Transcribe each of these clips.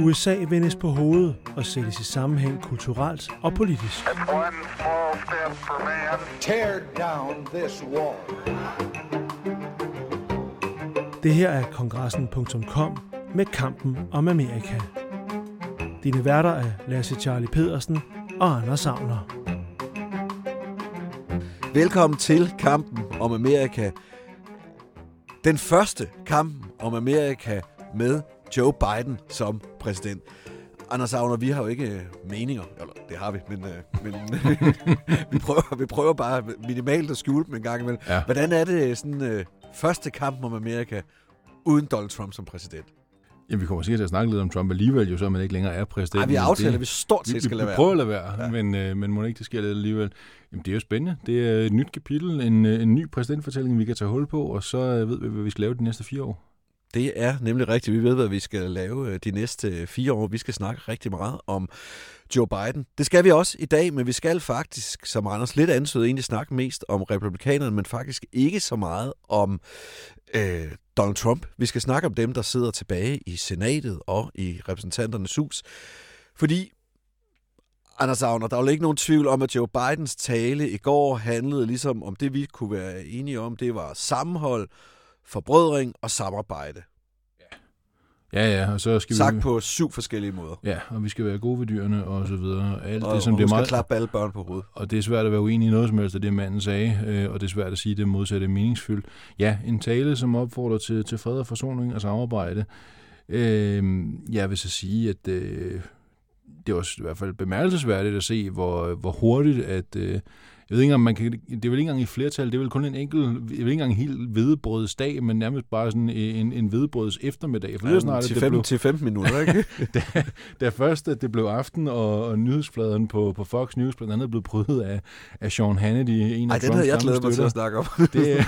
USA vendes på hovedet og sættes i sammenhæng kulturelt og politisk. Det her er kongressen.com med kampen om Amerika. Dine værter er Lasse Charlie Pedersen og Anders Savner. Velkommen til kampen om Amerika. Den første kampen om Amerika med Joe Biden som præsident. Anders Agner, vi har jo ikke øh, meninger. Eller, det har vi, men, øh, men vi, prøver, vi prøver bare minimalt at skjule dem en gang imellem. Ja. Hvordan er det sådan øh, første kampen om Amerika uden Donald Trump som præsident? Jamen, vi kommer sikkert til at snakke lidt om Trump alligevel, jo så man ikke længere er præsident. Nej, vi aftaler, det- at vi stort set vi, skal lade vi være. prøver at lade være, ja. men, øh, men må ikke det sker lidt alligevel. Jamen, det er jo spændende. Det er et nyt kapitel, en, øh, en ny præsidentfortælling, vi kan tage hul på, og så øh, ved vi, hvad vi skal lave de næste fire år. Det er nemlig rigtigt. Vi ved, hvad vi skal lave øh, de næste øh, fire år. Vi skal snakke rigtig meget om Joe Biden. Det skal vi også i dag, men vi skal faktisk, som Anders lidt ansøgede, egentlig snakke mest om republikanerne, men faktisk ikke så meget om øh, Donald Trump. Vi skal snakke om dem, der sidder tilbage i senatet og i repræsentanternes hus. Fordi, Anders Agner, der er jo ikke nogen tvivl om, at Joe Bidens tale i går handlede ligesom om det, vi kunne være enige om. Det var sammenhold, forbrødring og samarbejde. Ja, ja, og så skal Sagt vi... på syv forskellige måder. Ja, og vi skal være gode ved dyrene og så videre. Alt Og, det, som og det er meget... klappe alle børn på hovedet. Og det er svært at være uenig i noget som helst af det, manden sagde, øh, og det er svært at sige, at det modsatte er meningsfyldt. Ja, en tale, som opfordrer til, til fred og forsoning og samarbejde. Øh, jeg vil så sige, at øh, det var i hvert fald bemærkelsesværdigt at se, hvor, hvor hurtigt, at... Øh, jeg ved ikke engang, man kan, det er vel ikke engang i flertal, det er vel kun en enkelt, jeg ved ikke engang en helt hvedebrødsdag, men nærmest bare sådan en, en hvedebrøds eftermiddag. For så snart, til, det 15, blev, til 15 minutter, ikke? da, da først at det blev aften, og, og nyhedsfladen på, på Fox News blandt andet blev brydet af, af Sean Hannity, en Ej, af den jeg Trumps glædet mig til at snakke om. Det,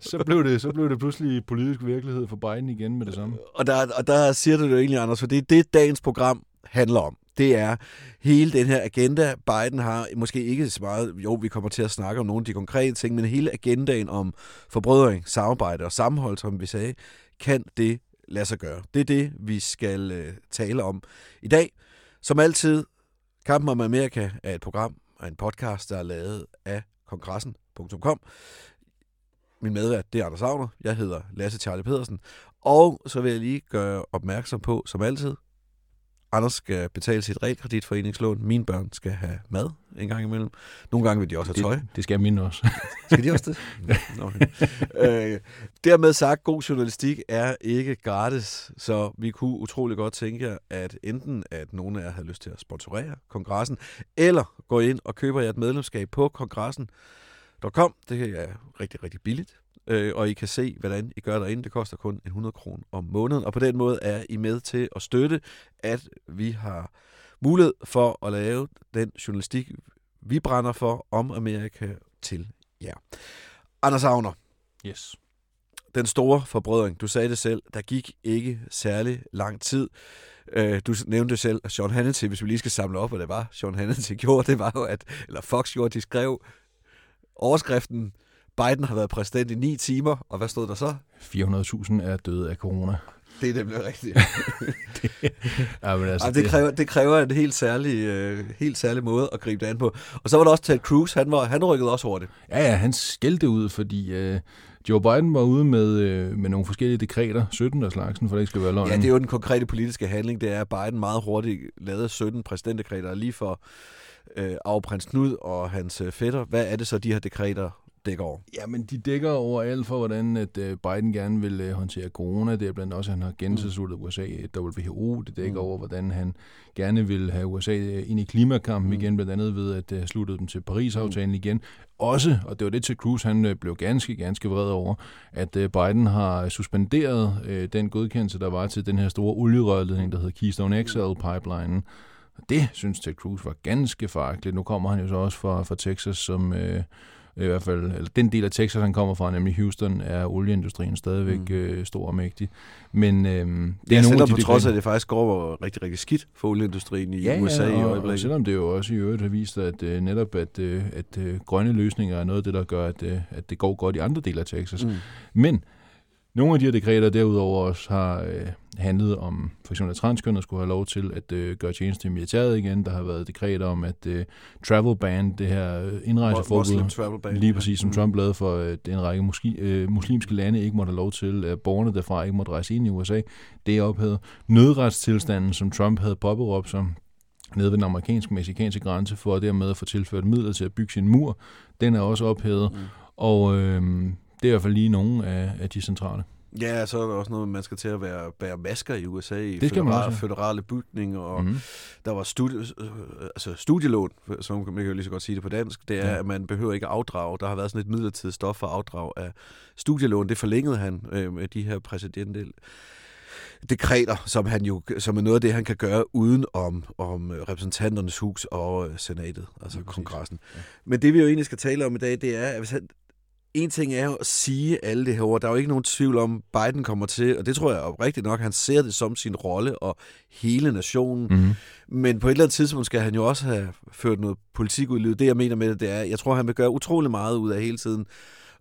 så, blev det, så blev det pludselig politisk virkelighed for Biden igen med det samme. og, der, og der siger du det jo egentlig, Anders, for det er det, dagens program handler om. Det er hele den her agenda, Biden har, måske ikke så meget, jo, vi kommer til at snakke om nogle af de konkrete ting, men hele agendaen om forbrødring, samarbejde og sammenhold, som vi sagde, kan det lade sig gøre. Det er det, vi skal øh, tale om i dag. Som altid, Kampen om Amerika er et program og en podcast, der er lavet af kongressen.com. Min medvært, det er Anders Agner. Jeg hedder Lasse Charlie Pedersen. Og så vil jeg lige gøre opmærksom på, som altid, Anders skal betale sit realkreditforeningslån. Mine børn skal have mad en gang imellem. Nogle gange vil de også have tøj. Det, det skal mine også. Skal de også det? Nå, Okay. øh, dermed sagt, god journalistik er ikke gratis, så vi kunne utrolig godt tænke jer, at enten at nogen af jer har lyst til at sponsorere kongressen, eller gå ind og køber jer et medlemskab på kongressen.com. Det er rigtig, rigtig billigt. Øh, og I kan se, hvordan I gør derinde. Det koster kun 100 kroner om måneden. Og på den måde er I med til at støtte, at vi har mulighed for at lave den journalistik, vi brænder for om Amerika til jer. Anders Agner, Yes. den store forbrødring, du sagde det selv, der gik ikke særlig lang tid. Øh, Du nævnte selv, at Sean Hannity, hvis vi lige skal samle op, hvad det var, Sean Hannity gjorde, det var jo, at, eller Fox gjorde, de skrev overskriften, Biden har været præsident i ni timer, og hvad stod der så? 400.000 er døde af corona. Det er nemlig rigtigt. Ja, men altså, det, kræver, det kræver en helt særlig, øh, helt særlig måde at gribe det an på. Og så var der også Ted Cruz, han, var, han rykkede også hurtigt. Ja, ja, han skældte ud, fordi øh, Joe Biden var ude med, øh, med nogle forskellige dekreter, 17 af slagsen, for det ikke skal være løgn. Ja, det er jo den konkrete politiske handling, det er, at Biden meget hurtigt lavede 17 præsidentdekreter lige for øh, af prins Knud og hans øh, fætter. Hvad er det så, de her dekreter dækker over? Ja, men de dækker over alt for, hvordan at øh, Biden gerne vil øh, håndtere corona. Det er blandt også, at han har gentilsluttet USA WHO. Det dækker Mm. over, hvordan han gerne vil have USA øh, ind i klimakampen Mm. igen, blandt andet ved at øh, slutte dem til Paris-aftalen igen. Også, og det var det til Cruz, han blev ganske, ganske vred over, at Biden har suspenderet øh, den godkendelse, der var til den her store olierørledning, der hedder Keystone XL-pipelinen. Og det synes Ted Cruz var ganske farligt. Nu kommer han jo så også fra, fra Texas, som øh, i hvert fald, eller den del af Texas, han kommer fra, nemlig Houston, er olieindustrien stadigvæk Mm. øh, stor og mægtig. Men øh, det er er nogle selvom af de på trods af, at det faktisk går rigtig, rigtig skidt for olieindustrien i Ja, USA ja, i og, og øjeblikket. selvom det jo også i øvrigt har vist, at øh, netop at, øh, at øh, grønne løsninger er noget af det, der gør, at, øh, at det går godt i andre dele af Texas. Mm. Men nogle af de her dekreter derudover også har øh, handlet om, for eksempel at transkønner skulle have lov til at øh, gøre tjeneste i militæret igen. Der har været dekreter om, at øh, travel ban, det her øh, indrejseforbud, ban. lige præcis som Mm. Trump lavede for, at en række musli, øh, muslimske lande ikke måtte have lov til, at borgerne derfra ikke måtte rejse ind i USA, det er ophævet. Nødretstilstanden, som Trump havde påberåbt sig, nede ved den amerikansk-mexikanske grænse, for dermed at få tilført midler til at bygge sin mur, den er også ophævet. Mm. Og øh, det er i hvert fald lige nogle af, af de centrale. Ja, så er der også noget, man skal til at være, bære masker i USA i Det føderale, også, ja. føderale bygninger, og Mm. der var studie, øh, altså studielån, som man kan jo lige så godt sige det på dansk, det er, Ja. at man behøver ikke afdrage. Der har været sådan et midlertidigt stof for afdrag af studielån. Det forlængede han øh, med de her præsidentielle dekreter, som, han jo, som er noget af det, han kan gøre uden om, om repræsentanternes hus og øh, senatet, altså præcis. kongressen. Ja. Men det vi jo egentlig skal tale om i dag, det er, at hvis han, en ting er jo at sige alle det her ord. Der er jo ikke nogen tvivl om, Biden kommer til, og det tror jeg oprigtigt nok, han ser det som sin rolle og hele nationen. Mm. Men på et eller andet tidspunkt skal han jo også have ført noget politik ud i livet. Det, jeg mener med det, det er, jeg tror, han vil gøre utrolig meget ud af hele tiden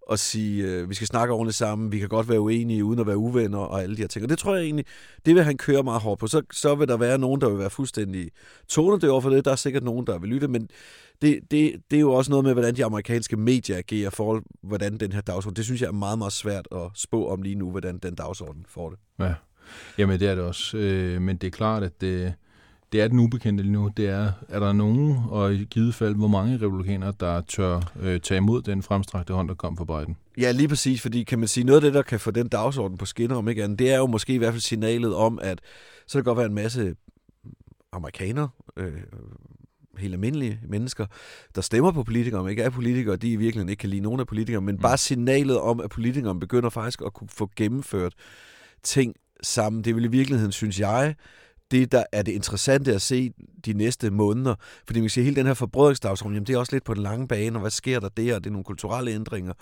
og sige, øh, vi skal snakke ordentligt sammen, vi kan godt være uenige uden at være uvenner og alle de her ting. Og det tror jeg egentlig, det vil han køre meget hårdt på. Så, så vil der være nogen, der vil være fuldstændig tonede over for det. Der er sikkert nogen, der vil lytte, men det, det, det er jo også noget med, hvordan de amerikanske medier agerer for, hvordan den her dagsorden, det synes jeg er meget, meget svært at spå om lige nu, hvordan den dagsorden får det. Ja, jamen det er det også. Øh, men det er klart, at det, det er den ubekendte lige nu. Det er, er der nogen, og i givet fald, hvor mange republikanere, der tør øh, tage imod den fremstrakte hånd, der kom fra Biden? Ja, lige præcis, fordi kan man sige, noget af det, der kan få den dagsorden på skinner, om ikke andet, det er jo måske i hvert fald signalet om, at så kan der godt være en masse amerikanere, øh, helt almindelige mennesker, der stemmer på politikere, om ikke er politikere, de i virkeligheden ikke kan lide nogen af politikere, men mm. bare signalet om, at politikere begynder faktisk at kunne få gennemført ting sammen. Det vil i virkeligheden, synes jeg, det, der er det interessante at se de næste måneder. Fordi man kan sige, hele den her forbrødringsdagsorden, jamen det er også lidt på den lange bane, og hvad sker der der? Det er nogle kulturelle ændringer.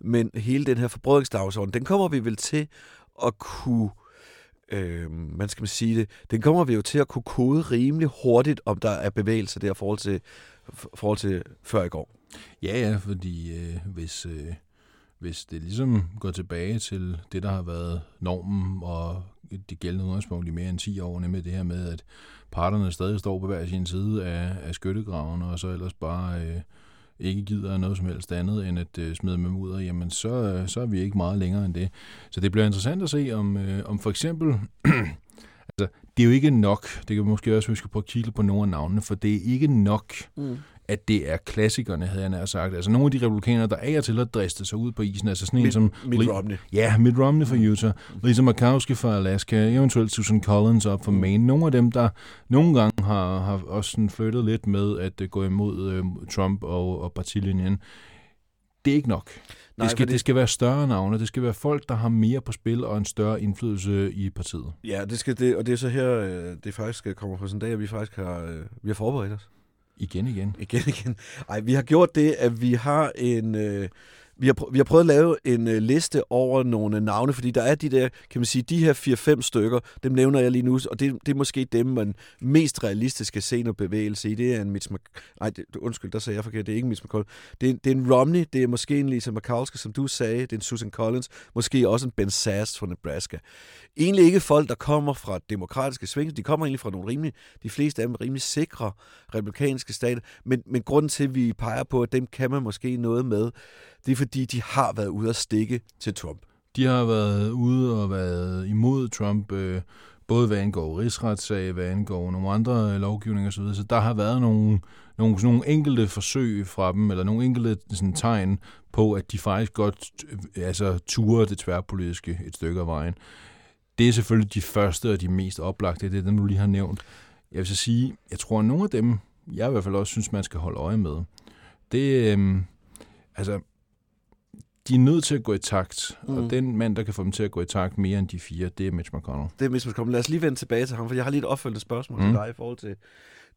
Men hele den her forbrødringsdagsorden, den kommer vi vel til at kunne øh, man skal man sige det, den kommer vi jo til at kunne kode rimelig hurtigt, om der er bevægelser der i forhold til, forhold til før i går. Ja, ja, fordi øh, hvis, øh, hvis det ligesom går tilbage til det, der har været normen og det gældende udgangspunkt i mere end 10 år, nemlig det her med, at parterne stadig står på hver sin side af, af skyttegraven, og så ellers bare øh, ikke gider noget som helst andet, end at øh, smide med mudder, jamen så, øh, så er vi ikke meget længere end det. Så det bliver interessant at se, om, øh, om for eksempel... altså, det er jo ikke nok, det kan måske også, at vi skal prøve at kigge på nogle af navnene, for det er ikke nok, Mm. at det er klassikerne, havde jeg nær sagt. Altså nogle af de republikanere, der af og til har dristet sig ud på isen, altså sådan en Mitt, som... Mitt Romney. Ja, Mitt Romney fra Utah, Lisa Murkowski fra Alaska, eventuelt Susan Collins op fra Maine. Nogle af dem, der nogle gange har, har også sådan flyttet lidt med at uh, gå imod uh, Trump og, og partilinjen. Det er ikke nok. Nej, det, skal, fordi- det skal være større navne. Det skal være folk, der har mere på spil og en større indflydelse i partiet. Ja, det skal det, og det er så her, øh, det faktisk kommer på sådan en dag, at vi faktisk har, øh, vi har forberedt os. Igen, igen. Igen, igen. Ej, vi har gjort det, at vi har en... Øh, vi har, prø- vi har prøvet at lave en øh, liste over nogle øh, navne, fordi der er de der, kan man sige, de her 4-5 stykker, dem nævner jeg lige nu, og det, det er måske dem, man mest realistisk kan se noget bevægelse i. Det er en Mitch Mc... Nej, det, undskyld, der sagde jeg forkert, det er ikke Mitch McConnell. Det er, det er en Romney, det er måske en Lisa Murkowski, som du sagde, det er en Susan Collins, måske også en Ben Sass fra Nebraska. Egentlig ikke folk, der kommer fra demokratiske sving, de kommer egentlig fra nogle rimelig, de fleste af dem rimelig sikre republikanske stater, men, men grunden til, at vi peger på, at dem kan man måske noget med, det er fordi, de har været ude at stikke til Trump. De har været ude og været imod Trump, øh, både hvad angår rigsretssag, hvad angår nogle andre øh, lovgivninger osv., så der har været nogle, nogle, sådan nogle enkelte forsøg fra dem, eller nogle enkelte sådan, tegn på, at de faktisk godt øh, altså, turer det tværpolitiske et stykke af vejen. Det er selvfølgelig de første og de mest oplagte, det er dem, du lige har nævnt. Jeg vil så sige, jeg tror, at nogle af dem, jeg i hvert fald også synes, man skal holde øje med, det, øh, altså, de er nødt til at gå i takt, mm. og den mand, der kan få dem til at gå i takt mere end de fire, det er Mitch McConnell. Det er Mitch McConnell. Lad os lige vende tilbage til ham, for jeg har lige et opfølgende spørgsmål mm. til dig i forhold til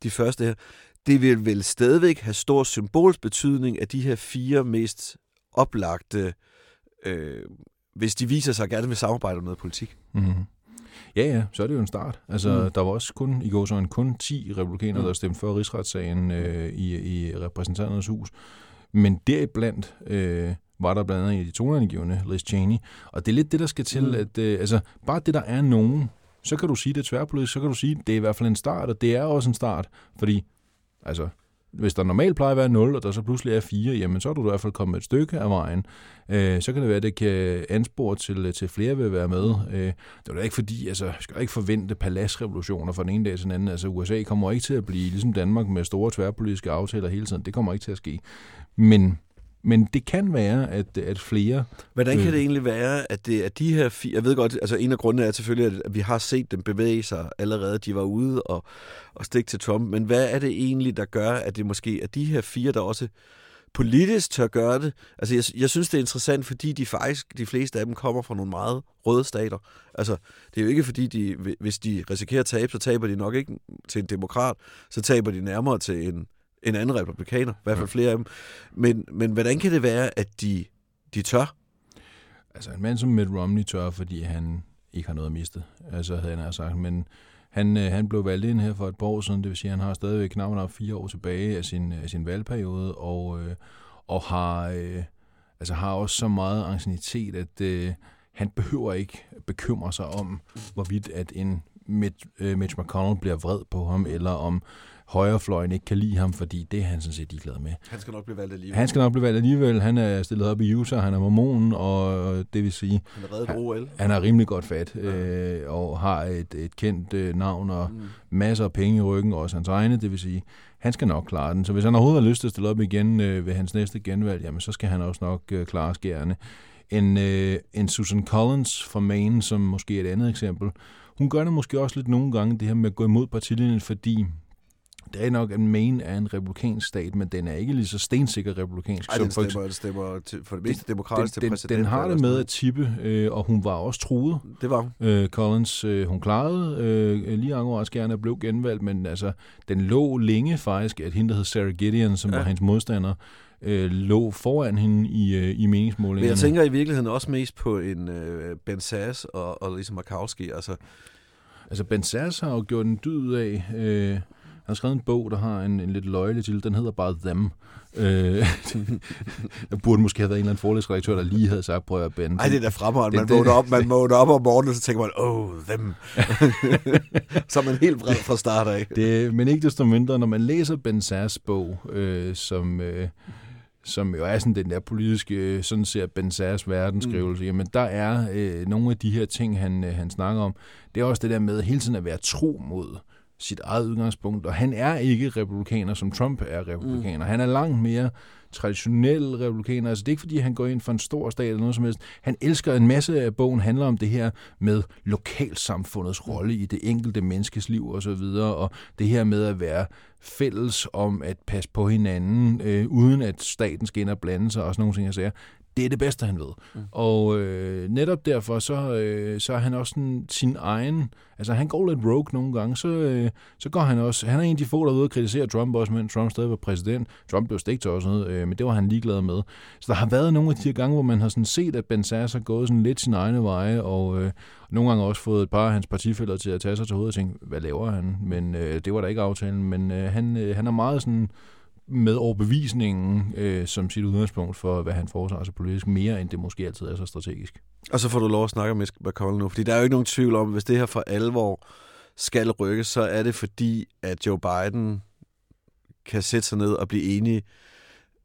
de første her. Det vil vel stadigvæk have stor symbolsk betydning, at de her fire mest oplagte, øh, hvis de viser sig at gerne vil samarbejde noget politik. Mm-hmm. Ja, ja, så er det jo en start. Altså, mm. der var også kun, i går så kun 10 republikanere, mm. der stemte for rigsretssagen øh, i, i repræsentanternes hus. Men deriblandt øh, var der blandt andet i de toneangivende Liz Cheney. Og det er lidt det, der skal til, mm. at øh, altså, bare det, der er nogen, så kan du sige, det er tværpolitisk, så kan du sige, det er i hvert fald en start, og det er også en start, fordi altså, hvis der normalt plejer at være 0, og der så pludselig er 4, jamen så er du i hvert fald kommet et stykke af vejen. Øh, så kan det være, at det kan anspore til, til flere vil være med. Øh, det er da ikke fordi, altså, skal ikke forvente paladsrevolutioner fra den ene dag til den anden. Altså USA kommer ikke til at blive ligesom Danmark med store tværpolitiske aftaler hele tiden. Det kommer ikke til at ske. Men men det kan være, at, at flere... Hvordan kan det egentlig være, at det er de her fire... Jeg ved godt, altså en af grundene er selvfølgelig, at vi har set dem bevæge sig allerede. De var ude og, og stikke til Trump. Men hvad er det egentlig, der gør, at det måske er de her fire, der også politisk tør gøre det. Altså, jeg, jeg synes, det er interessant, fordi de faktisk, de fleste af dem kommer fra nogle meget røde stater. Altså, det er jo ikke fordi, de, hvis de risikerer at tabe, så taber de nok ikke til en demokrat, så taber de nærmere til en, en anden republikaner, i hvert fald flere af dem. Men, men hvordan kan det være, at de, de tør? Altså en mand som Mitt Romney tør, fordi han ikke har noget at miste, altså havde jeg sagt, men han, øh, han blev valgt ind her for et par år siden, det vil sige, at han har stadigvæk knap nok fire år tilbage af sin, af sin valgperiode, og, øh, og har, øh, altså har også så meget ancienitet, at øh, han behøver ikke bekymre sig om, hvorvidt at en Mitch, øh, Mitch McConnell bliver vred på ham, eller om højrefløjen ikke kan lide ham, fordi det er han sådan set ligeglad med. Han skal nok blive valgt alligevel. Han skal nok blive valgt alligevel. Han er stillet op i Utah, han er mormon, og det vil sige... Han er reddet han, OL. Han er rimelig godt fat, ja. øh, og har et, et kendt øh, navn og mm. masser af penge i ryggen, også hans egne, det vil sige, han skal nok klare den. Så hvis han overhovedet har lyst til at stille op igen øh, ved hans næste genvalg, jamen så skal han også nok øh, klare skærene. En, øh, en Susan Collins fra Maine, som måske er et andet eksempel, hun gør det måske også lidt nogle gange, det her med at gå imod partilinjen, fordi det er nok, at Maine er en republikansk stat, men den er ikke lige så stensikker republikansk. Ej, den stemmer, for, den stemmer til, for det meste demokratisk den, til præsident. Den har det med at tippe, øh, og hun var også truet. Det var hun. Øh, Collins, øh, hun klarede øh, lige akkurat gerne blev genvalgt, men altså, den lå længe faktisk, at hende, der hed Sarah Gideon, som ja. var hendes modstander, øh, lå foran hende i, øh, i meningsmålingerne. Men jeg tænker i virkeligheden også mest på en øh, Ben Sass og, og Lisa Markowski. Altså, altså Ben Sass har jo gjort en dyd af... Øh, han har skrevet en bog, der har en, en lidt løjelig til. Den hedder bare Them. Øh, der burde måske have været en eller anden forelæsredaktør, der lige havde sagt, prøv at Ben. Ej, det er da fremragende. Man vågner op, man vågner op om morgenen, og så tænker man, oh, them. så er man helt vred fra start af. Det, men ikke desto mindre, når man læser Ben Sass bog, øh, som... Øh, som jo er sådan den der politiske, sådan ser Ben Sass verdensskrivelse, mm. jamen der er øh, nogle af de her ting, han, øh, han snakker om. Det er også det der med hele tiden at være tro mod sit eget udgangspunkt, og han er ikke republikaner, som Trump er republikaner. Mm. Han er langt mere traditionel republikaner. Altså det er ikke, fordi han går ind for en stor stat eller noget som helst. Han elsker en masse af bogen, handler om det her med lokalsamfundets rolle i det enkelte menneskes liv og så videre, og det her med at være fælles om at passe på hinanden, øh, uden at staten skal ind og blande sig og sådan nogle ting. Jeg siger det er det bedste, han ved. Mm. Og øh, netop derfor, så, øh, så er han også sådan, sin egen... Altså, han går lidt rogue nogle gange, så, øh, så går han også... Han er en af de få, der er ude og kritisere Trump også, men Trump stadig var præsident. Trump blev stigt også, øh, men det var han ligeglad med. Så der har været nogle af de her gange, hvor man har sådan set, at Ben Sass har gået sådan lidt sin egne veje, og øh, nogle gange også fået et par af hans partifælder til at tage sig til hovedet og tænke, hvad laver han? Men øh, det var da ikke aftalen, men øh, han, øh, han er meget sådan med overbevisningen øh, som sit udgangspunkt for, hvad han foretager sig politisk, mere end det måske altid er så strategisk. Og så får du lov at snakke med McConnell nu, fordi der er jo ikke nogen tvivl om, hvis det her for alvor skal rykke, så er det fordi, at Joe Biden kan sætte sig ned og blive enige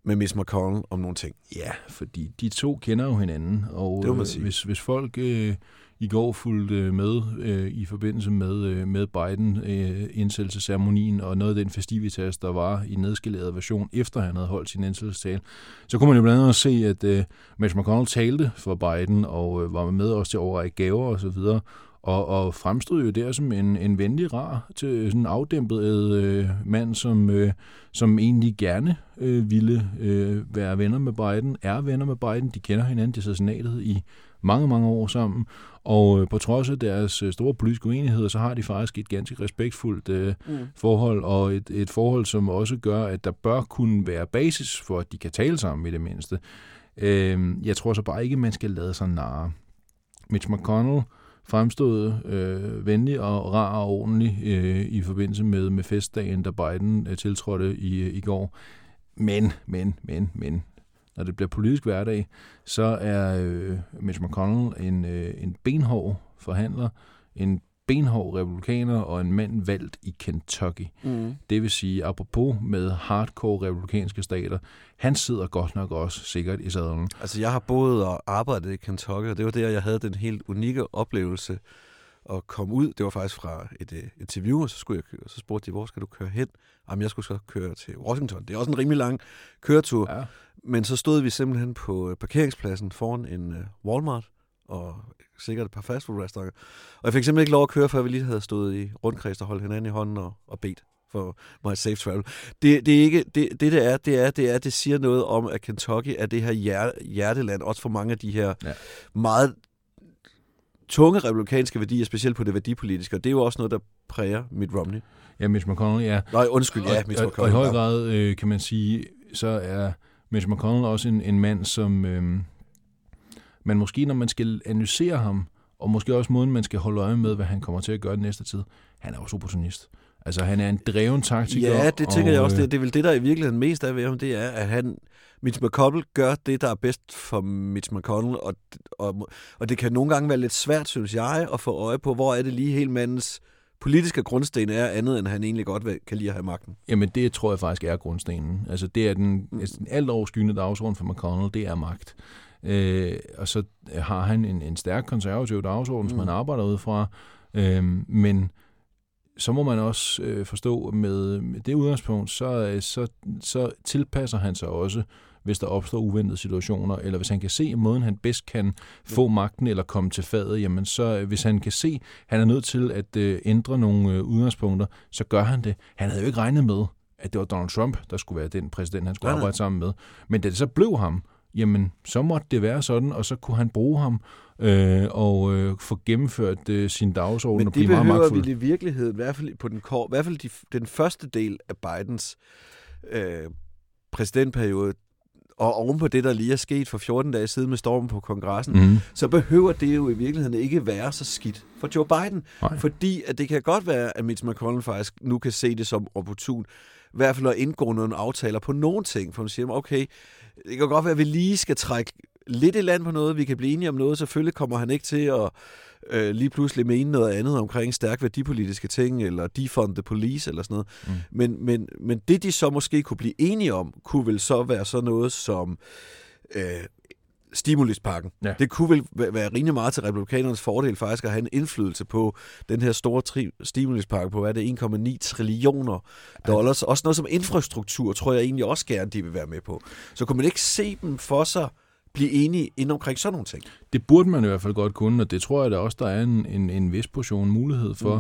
med Miss McConnell om nogle ting. Ja, fordi de to kender jo hinanden, og Det må man øh, sige. hvis, hvis folk øh, i går fulgte med øh, i forbindelse med, øh, med Biden øh, indsættelsesceremonien og noget af den festivitas, der var i nedskaleret version, efter han havde holdt sin indsættelsestale, så kunne man jo blandt andet se, at øh, Mitch McConnell talte for Biden og øh, var med også til at overrække gaver og så videre, og, og fremstod jo der som en, en venlig, rar, til sådan en afdæmpet øh, mand, som, øh, som egentlig gerne øh, ville øh, være venner med Biden, er venner med Biden, de kender hinanden, de sidder senatet i mange, mange år sammen, og øh, på trods af deres øh, store politiske uenigheder, så har de faktisk et ganske respektfuldt øh, mm. forhold, og et, et forhold, som også gør, at der bør kunne være basis for, at de kan tale sammen i det mindste. Øh, jeg tror så bare ikke, man skal lade sig narre. Mitch McConnell fremstod øh, venlig og rar og ordentlig øh, i forbindelse med, med festdagen, da Biden øh, tiltrådte i, øh, i går. Men, men, men, men, når det bliver politisk hverdag, så er øh, Mitch McConnell en, øh, en benhård forhandler, en benhård republikaner og en mand valgt i Kentucky. Mm. Det vil sige, apropos med hardcore republikanske stater, han sidder godt nok også sikkert i sadlen. Altså, jeg har boet og arbejdet i Kentucky, og det var der, jeg havde den helt unikke oplevelse at komme ud. Det var faktisk fra et øh, interview, og så, skulle jeg køre. så spurgte de, hvor skal du køre hen? Jamen, jeg skulle så køre til Washington. Det er også en rimelig lang køretur. Ja. Men så stod vi simpelthen på øh, parkeringspladsen foran en øh, Walmart, og sikkert et par fastfood-restauranter. Og jeg fik simpelthen ikke lov at køre, før vi lige havde stået i rundkreds og holdt hinanden i hånden og, og bedt for my safe travel. Det, det, er ikke, det, det, det er, det er, det er, det siger noget om, at Kentucky er det her hjer- hjerteland, også for mange af de her Ja. meget tunge republikanske værdier, specielt på det værdipolitiske, og det er jo også noget, der præger Mitt Romney. Ja, Mitch McConnell, ja. Nej, undskyld, ja, Mitch og, og i McConnell. høj grad øh, kan man sige, så er Mitch McConnell også en, en mand, som øh, man måske, når man skal analysere ham, og måske også måden, man skal holde øje med, hvad han kommer til at gøre den næste tid, han er også opportunist. Altså, han er en dreven taktiker. Ja, det tænker og, jeg også. øh, Det, det er vel det, der i virkeligheden mest er ved ham, det er, at han, Mitch McConnell gør det, der er bedst for Mitch McConnell, og, og, og det kan nogle gange være lidt svært, synes jeg, at få øje på, hvor er det lige helt mandens politiske grundsten er, andet end han egentlig godt kan lide at have magten. Jamen, det tror jeg faktisk er grundstenen. Altså, det er den, altså, den alt overskyggende dagsorden for McConnell, det er magt. Øh, og så har han en, en stærk konservativ dagsorden, som Mm. han arbejder ud fra. Øh, men så må man også øh, forstå, med, med det udgangspunkt, så, øh, så, så tilpasser han sig også, hvis der opstår uventede situationer, eller hvis han kan se måden, han bedst kan få magten eller komme til fadet, jamen så øh, hvis han kan se, at han er nødt til at øh, ændre nogle øh, udgangspunkter, så gør han det. Han havde jo ikke regnet med, at det var Donald Trump, der skulle være den præsident, han skulle Nej, nej. arbejde sammen med. Men da det så blev ham, jamen så måtte det være sådan, og så kunne han bruge ham øh, og øh, få gennemført øh, sin dagsorden Men og det blive meget behøver magtfuld. vi i virkeligheden, i hvert fald på den, kor, i hvert fald de, den første del af Bidens øh, præsidentperiode, og oven på det, der lige er sket for 14 dage siden med stormen på kongressen. Mm. så behøver det jo i virkeligheden ikke være så skidt for Joe Biden. Nej. Fordi at det kan godt være, at Mitch McConnell faktisk nu kan se det som opportun, i hvert fald at indgå nogle aftaler på nogle ting, for man siger, okay, det kan godt være, at vi lige skal trække lidt i land på noget, vi kan blive enige om noget, selvfølgelig kommer han ikke til at øh, lige pludselig mene noget andet omkring stærk værdipolitiske ting, eller defund the police, eller sådan noget. Mm. Men, men, men det, de så måske kunne blive enige om, kunne vel så være sådan noget som øh, stimulispakken. Ja. Det kunne vel væ- være rimelig meget til republikanernes fordel faktisk at have en indflydelse på den her store tri- stimulispakke på, hvad er det, 1,9 trillioner dollars. Også noget som infrastruktur, tror jeg egentlig også gerne, de vil være med på. Så kunne man ikke se dem for sig blive enige inden omkring sådan nogle ting? Det burde man i hvert fald godt kunne, og det tror jeg da også, der er en, en, en vis portion mulighed for.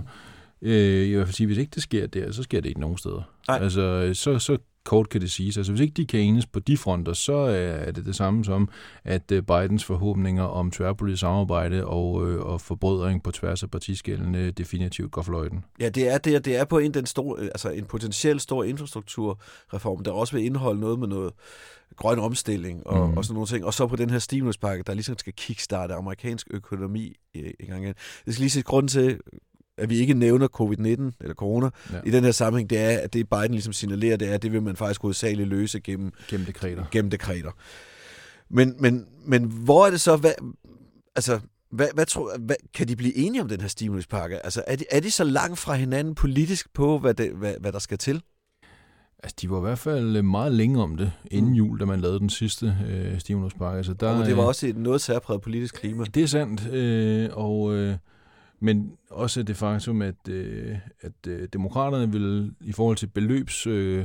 Mm. Øh, I hvert fald sige, hvis ikke det sker der, så sker det ikke nogen steder. Nej. Altså, så, så kort kan det siges. Altså, hvis ikke de kan enes på de fronter, så er det det samme som, at øh, Bidens forhåbninger om tværpolitisk samarbejde og, øh, og forbrødring på tværs af partiskældene definitivt går fløjten. Ja, det er det, det er på en, den store, altså en potentiel stor infrastrukturreform, der også vil indeholde noget med noget grøn omstilling og, mm. og sådan nogle ting. Og så på den her stimuluspakke, der ligesom skal kickstarte amerikansk økonomi i, i gang igen. Det skal lige sige grund til, at vi ikke nævner covid-19 eller corona Ja. i den her sammenhæng, det er, at det Biden ligesom signalerer, det er, at det vil man faktisk hovedsageligt løse gennem, Gennem dekreter. gennem dekreter. Men, men, men hvor er det så, hvad, altså, hvad, hvad, tror, hvad, kan de blive enige om den her stimuluspakke? Altså, er de, er de så langt fra hinanden politisk på, hvad, det, hvad, hvad der skal til? Altså, de var i hvert fald øh, meget længe om det, inden Mm. jul, da man lavede den sidste øh, stimuluspakke. Altså, der, Og det var øh, også et noget særpræget politisk klima. Det er sandt, øh, og, øh, men også det faktum, at, øh, at øh, demokraterne vil i forhold til beløbs, øh,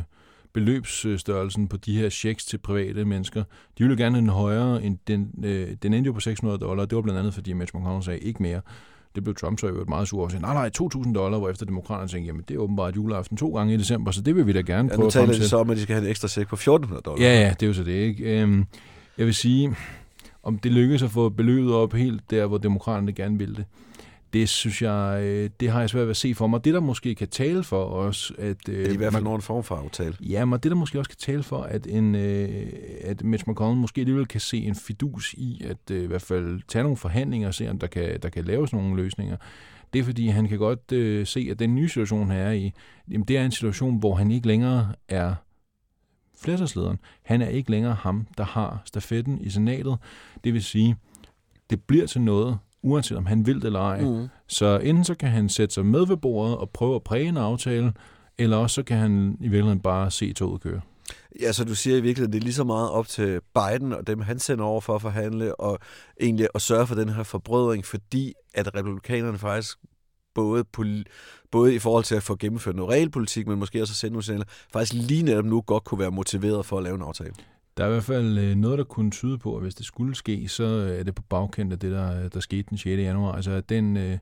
beløbsstørrelsen på de her checks til private mennesker, de ville gerne have den højere end den, øh, den endte jo på 600 dollar. Det var blandt andet, fordi Mitch McConnell sagde ikke mere. Det blev Trump så jo meget sur og sagde, nej, nej, 2.000 dollar, hvor efter demokraterne tænkte, jamen det er åbenbart juleaften to gange i december, så det vil vi da gerne Ja, prøve nu at taler de så om, at de skal have en ekstra check på 1.400 dollar. Ja, ja, det er jo så det, ikke? Øhm, jeg vil sige, om det lykkes at få beløbet op helt der, hvor demokraterne gerne vil det, det synes jeg, øh, det har jeg svært ved at se for mig. Det, der måske kan tale for os, at... Øh, i hvert fald man- nogen form for aftale. Ja, men det der måske også kan tale for, at, en, øh, at Mitch McConnell måske alligevel kan se en fidus i, at øh, i hvert fald tage nogle forhandlinger og se, om der kan, der kan laves nogle løsninger. Det er fordi, han kan godt øh, se, at den nye situation, han er i, jamen, det er en situation, hvor han ikke længere er flertalslederen. Han er ikke længere ham, der har stafetten i senatet. Det vil sige, det bliver til noget, uanset om han vil det eller ej. Mm. Så enten så kan han sætte sig med ved bordet og prøve at præge en aftale, eller også så kan han i virkeligheden bare se toget køre. Ja, så du siger i virkeligheden, det er lige så meget op til Biden og dem, han sender over for at forhandle, og egentlig at sørge for den her forbrødring, fordi at republikanerne faktisk både, poli- både i forhold til at få gennemført noget realpolitik, men måske også at sende nogle signaler, faktisk lige netop nu godt kunne være motiveret for at lave en aftale. Der er i hvert fald øh, noget, der kunne tyde på, at hvis det skulle ske, så øh, er det på bagkant af det, der, der skete den 6. januar. Altså at den, øh,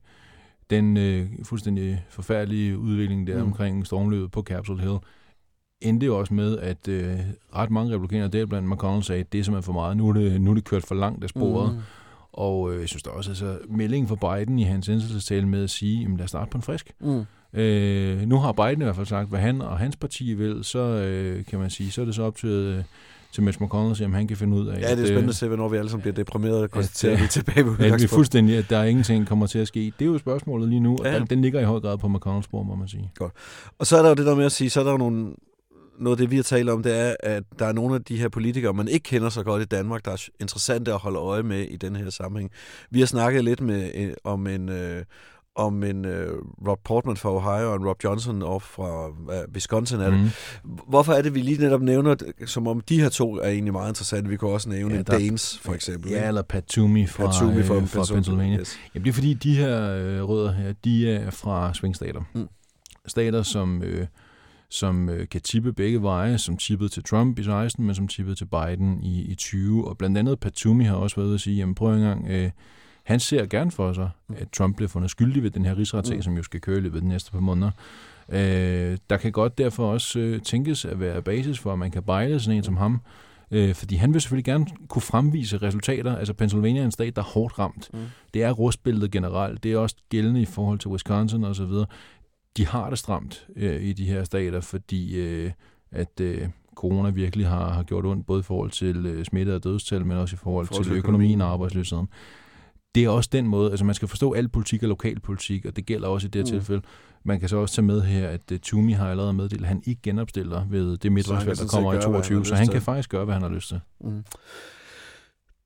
den øh, fuldstændig forfærdelige udvikling der Mm. omkring stormløbet på Capitol Hill, endte jo også med, at øh, ret mange republikanere, deriblandt McConnell, sagde, at det er simpelthen for meget. Nu er det, nu er det kørt for langt af sporet. Mm. Og øh, jeg synes da også, altså meldingen fra Biden i hans indsættelsestale med at sige, jamen lad os starte på en frisk. Mm. Øh, nu har Biden i hvert fald sagt, hvad han og hans parti vil, så øh, kan man sige, så er det så op til, øh, til Mitch McConnell, se, om han kan finde ud af, Ja, det er øh, spændende at se, hvornår vi alle sammen bliver deprimerede og konstaterer, at vi er tilbage på at vi fuldstændig, at der ingenting kommer til at ske. Det er jo spørgsmålet lige nu, og Ja. den, den ligger i høj grad på McConnells spor, må man sige. Og så er der jo det der med at sige, så er der jo nogle, noget af det, vi har talt om, det er, at der er nogle af de her politikere, man ikke kender så godt i Danmark, der er interessante at holde øje med i den her sammenhæng. Vi har snakket lidt med, øh, om en, øh, om en øh, Rob Portman fra Ohio og en Rob Johnson op fra øh, Wisconsin. Er det. Mm. Hvorfor er det, vi lige netop nævner, som om de her to er egentlig meget interessante? Vi kunne også nævne Ja, der- Danes, for eksempel. Ja, eller Pat Toomey fra, Pat Toomey fra, øh, fra Pennsylvania. Yes. Jamen, det er fordi, de her øh, rødder her, de er fra swingstater. Mm. Stater, som, øh, som øh, kan tippe begge veje, som tippede til Trump i 16, men som tippede til Biden i, i 20. Og blandt andet Pat Toomey har også været ude at sige, jamen prøv en gang, øh, han ser gerne for sig, at Trump bliver fundet skyldig ved den her rigsretssag, Mm. som jo skal køre i løbet af de næste par måneder. Øh, der kan godt derfor også øh, tænkes at være basis for, at man kan bejle sådan en som ham, øh, fordi han vil selvfølgelig gerne kunne fremvise resultater. Altså Pennsylvania er en stat, der er hårdt ramt. Mm. Det er rustbilledet generelt. Det er også gældende i forhold til Wisconsin og så videre. De har det stramt øh, i de her stater, fordi øh, at øh, corona virkelig har, har gjort ondt, både i forhold til øh, smitte og dødstal, men også i forhold, forhold til til økonomien økonomien. og arbejdsløsheden. Det er også den måde, altså man skal forstå, al politik er lokalpolitik, og det gælder også i det her Mm. tilfælde. Man kan så også tage med her, at uh, Toomey har allerede meddelt, at han ikke genopstiller ved det midtvejsvalg, der kommer i set gøre, hvad han 22, har så han kan faktisk gøre, hvad han har lyst til. Mm.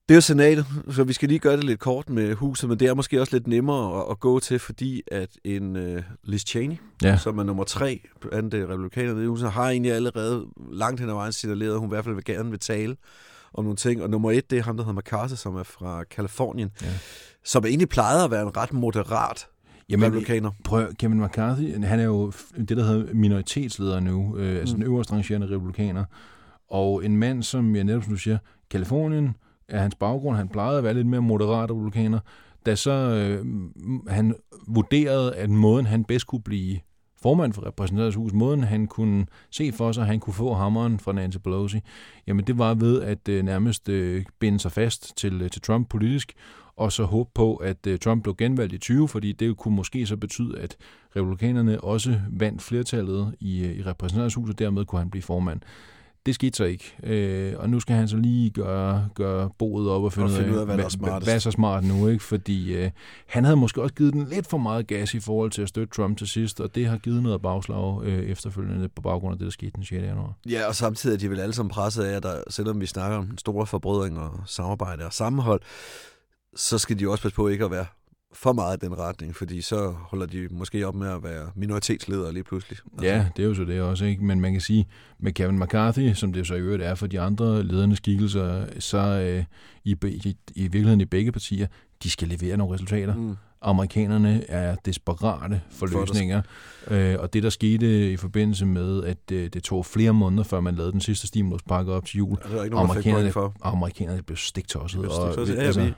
Det er senatet, så vi skal lige gøre det lidt kort med huset, men det er måske også lidt nemmere at, at gå til, fordi at en uh, Liz Cheney, Ja, som er nummer tre blandt de republikanerne i huset, har egentlig allerede langt hen ad vejen signaleret, at hun i hvert fald vil gerne vil tale om nogle ting. Og nummer et, det er ham, der hedder McCarthy, som er fra Kalifornien, Ja. som egentlig plejede at være en ret moderat Jamen, republikaner. prøv, Kevin McCarthy, han er jo det, der hedder minoritetsleder nu, øh, altså Mm. den øverste rangerende republikaner. Og en mand, som jeg netop, som du siger, Kalifornien er hans baggrund, han plejede at være lidt mere moderat republikaner. Da så øh, han vurderede, at måden, han bedst kunne blive formand for repræsentanternes hus, måden han kunne se for sig, at han kunne få hammeren fra Nancy Pelosi, jamen det var ved at øh, nærmest øh, binde sig fast til, øh, til Trump politisk, og så håbe på, at øh, Trump blev genvalgt i 20, fordi det kunne måske så betyde, at republikanerne også vandt flertallet i, øh, i repræsentanternes hus, og dermed kunne han blive formand. Det skete så ikke, øh, og nu skal han så lige gøre, gøre boet op og finde, Og finde ud af, hvad der er hvad, er så smart nu, ikke? fordi øh, han havde måske også givet den lidt for meget gas i forhold til at støtte Trump til sidst, og det har givet noget bagslag øh, efterfølgende på baggrund af det, der skete den 6. januar. Ja, og samtidig er de vel alle sammen presset af, at der, selvom vi snakker om store forbrødring og samarbejde og sammenhold, så skal de jo også passe på ikke at være for meget i den retning, fordi så holder de måske op med at være minoritetsledere lige pludselig. Altså, Ja, det er jo så det også, ikke? Men man kan sige, med Kevin McCarthy, som det så i øvrigt er for de andre ledende skikkelser, så øh, i, i, i virkeligheden i begge partier, de skal levere nogle resultater. Mm. Amerikanerne er desperate for løsninger, øh, og det der skete i forbindelse med, at øh, det tog flere måneder, før man lavede den sidste stimuluspakke op til jul, Er der ikke nogen, amerikanerne, for? amerikanerne blev stiktosset. Og, ja, ja, vi,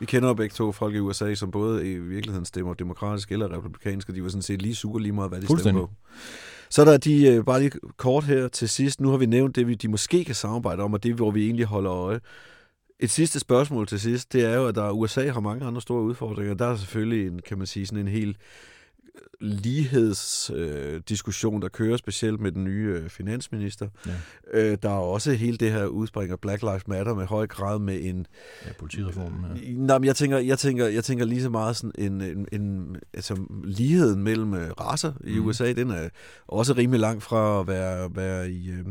vi kender jo begge to folk i USA, som både i virkeligheden stemmer demokratisk eller republikansk, og de var sådan set lige sure lige meget, hvad de stemmer på. Så er der de, øh, bare lige kort her til sidst. Nu har vi nævnt det, vi, de måske kan samarbejde om, og det, hvor vi egentlig holder øje. Et sidste spørgsmål til sidst, det er jo, at der USA har mange andre store udfordringer. Der er selvfølgelig en, kan man sige, sådan en helt lighedsdiskussion, øh, der kører specielt med den nye øh, finansminister. Ja. Øh, der er også hele det her udspring af Black Lives Matter med høj grad med en Ja, politireformen. Ja. Nej, men jeg tænker, jeg tænker, jeg tænker lige så meget sådan en, en, en altså, ligheden mellem øh, racer i Mhm. USA, den er også rimelig langt fra at være, være i... Øh,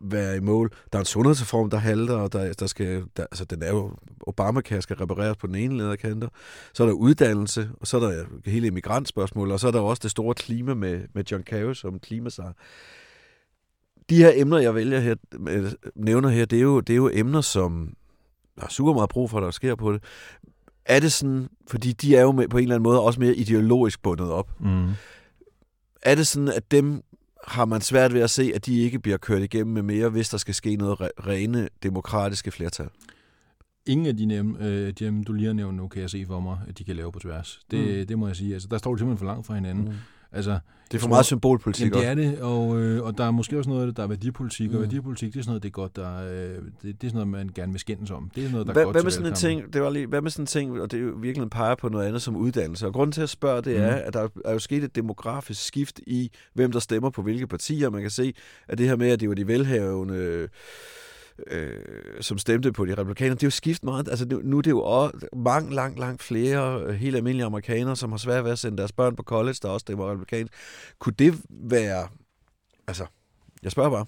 være i mål. Der er en sundhedsreform, der halter, og der, der skal, der, altså den er jo, Obamacare skal repareres på den ene led af kanter. Så er der uddannelse, og så er der hele immigrantspørgsmål, og så er der også det store klima med, med John Kerry som klimasar. De her emner, jeg vælger her, nævner her, det er, jo, det er jo emner, som der er super meget brug for, at der sker på det. Er det sådan, fordi de er jo med, på en eller anden måde også mere ideologisk bundet op. Mm. Er det sådan, at dem har man svært ved at se, at de ikke bliver kørt igennem med mere, hvis der skal ske noget re- rene demokratiske flertal? Ingen af de nem, øh, dem, du lige har nævnt nu, kan jeg se for mig, at de kan lave på tværs. Det, mm. det må jeg sige. Altså, der står de simpelthen for langt fra hinanden. Mm. Altså, Det er for tror- meget symbolpolitik. Jamen, det er det, og, øh, og der er måske også noget af det, der er værdipolitik, mm. og Mm. værdipolitik, det er sådan noget, det er godt, der, øh, det, det er sådan noget, man gerne vil skændes om. Det er sådan noget, der er Hvad, godt hvad med sådan en ting, det var lige, hvad med sådan en ting, og det er virkelig peger på noget andet som uddannelse. Og grunden til at spørge, det er, Mhm. at der er jo sket et demografisk skift i, hvem der stemmer på hvilke partier. Man kan se, at det her med, at det var de velhavende, øh, øh, som stemte på de republikanere, det er jo skift meget. Altså det, nu er det jo også mange, langt, langt flere øh, helt almindelige amerikanere, som har svært ved at sende deres børn på college, der også stemmer republikansk. Kunne det være... Altså, jeg spørger bare.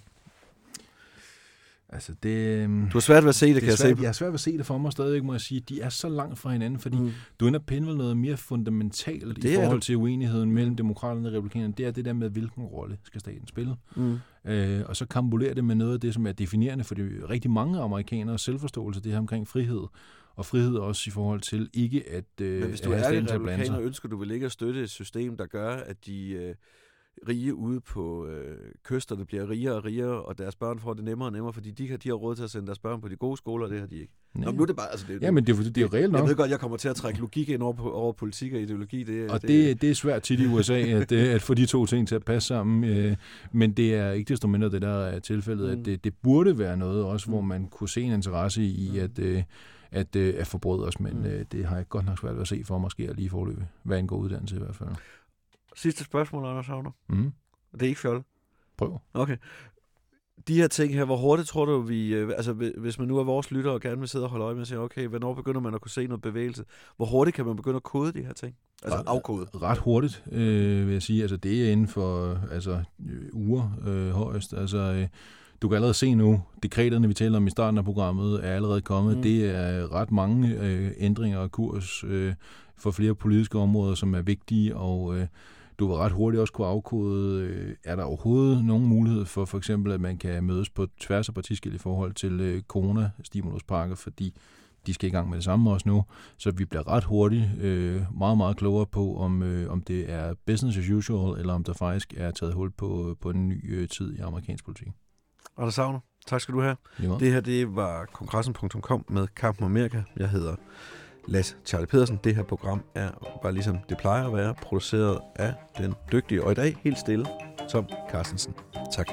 Altså, det, øhm, Du har svært ved at se det, det kan er jeg svært, se. jeg er svært ved at se det for mig stadigvæk, må jeg sige. De er så langt fra hinanden, fordi mm. Du ender pinde noget mere fundamentalt Det i forhold til uenigheden mellem demokraterne og republikanerne. Det er det der med, hvilken rolle skal staten spille. Mm. Øh, og så kambulerer det med noget af det, som er definerende for de rigtig mange amerikanere selvforståelse, det her omkring frihed. Og frihed også i forhold til ikke at, øh, Men hvis du er republikaner, ønsker du vel ikke at støtte et system, der gør, at de øh, rige ude på øh, kysterne bliver rigere og rigere, og deres børn får det nemmere og nemmere, fordi de, har, de har råd til at sende deres børn på de gode skoler, og det har de ikke. Nå, nu er det bare... Altså, det, Ja, men det er, fordi- det er reelt nok. Jeg ved godt, jeg kommer til at trække logik ind over, på, over politik og ideologi. Det, Og det, det er svært tit i USA, at, øh, at få de to ting til at passe sammen. øh, Men det er ikke desto mindre det, der er tilfældet. Mm. At det, det burde være noget også, hvor man kunne se en interesse i Mm. at, øh, at, øh, at forbryde os. Men Mm. øh, det har jeg godt nok svært ved at se for mig sker lige forløbet. Hvad angår uddannelse i hvert fald. Sidste spørgsmål, Anders Havner. Mm. Det er ikke fjol. Prøv. Okay. De her ting her, hvor hurtigt tror du, vi... øh, Altså, hvi- hvis man nu er vores lytter og gerne vil sidde og holde øje med og sige, okay, hvornår begynder man at kunne se noget bevægelse? Hvor hurtigt kan man begynde at kode de her ting? Altså Ret- afkode. Ret hurtigt, øh, vil jeg sige. Altså, det er inden for altså, øh, uger øh, højst. Altså, øh, du kan allerede se nu, dekreterne, vi taler om i starten af programmet, er allerede kommet. Mm. Det er ret mange øh, ændringer og kurs øh, for flere politiske områder, som er vigtige, og øh, du vil ret hurtigt også kunne afkode, øh, er der overhovedet nogen mulighed for for eksempel, at man kan mødes på tværs af partiskil i forhold til øh, corona-stimuluspakker, fordi de skal i gang med det samme også nu. Så vi bliver ret hurtigt øh, meget, meget klogere på, om, øh, om det er business as usual, eller om der faktisk er taget hul på, på en ny øh, tid i amerikansk politik. Anders Savner, tak skal du have. Meget. Det her, det var kongressen.com med Kampen Amerika. Jeg hedder Lasse Charlie Pedersen. Det her program er bare ligesom det plejer at være, produceret af den dygtige, og i dag helt stille, Tom Carstensen. Tak.